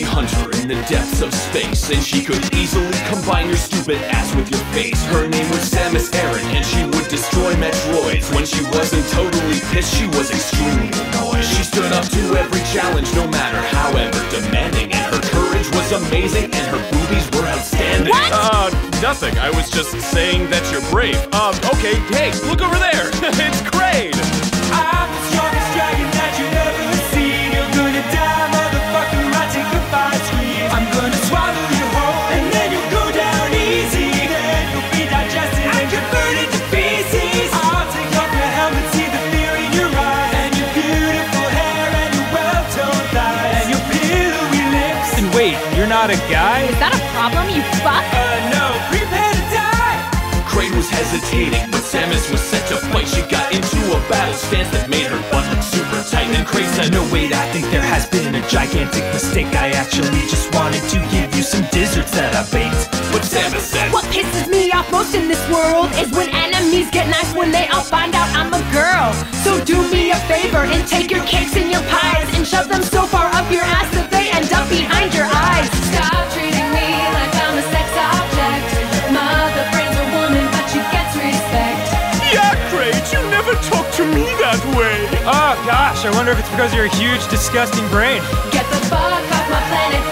bounty hunter in the depths of space, and she could easily combine your stupid ass with your face. Her name was Samus Aran, and she would destroy Metroids. When she wasn't totally pissed, she was extremely annoyed. She stood up to every challenge, no matter however demanding, and her courage was amazing, and her boobies were outstanding. What? Uh, nothing. I was just saying that you're brave. Um, okay, hey, look over there. it's Kraid. You're not a guy? Is that a problem, you fuck? Uh, no, prepare to die. Kraid was hesitating, but Samus was set to fight. She got into a battle stance that made her butt look super tight. And Kraid said, No, wait, I think there has been a gigantic mistake. I actually just wanted to give you some desserts that I baked. But Samus said, What pisses me off most in this world is when enemies get nice when they all find out way. Oh gosh, I wonder if it's because of your huge, disgusting brain. Get the fuck off my planet.